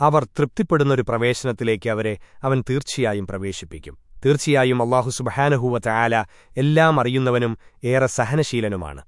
അവർ തൃപ്തിപ്പെടുന്നൊരു പ്രവേശനത്തിലേക്ക് അവരെ അവൻ തീർച്ചയായും പ്രവേശിപ്പിക്കും. തീർച്ചയായും അള്ളാഹു സുബഹാനഹൂവ ചായാല എല്ലാം അറിയുന്നവനും ഏറെ സഹനശീലനുമാണ്.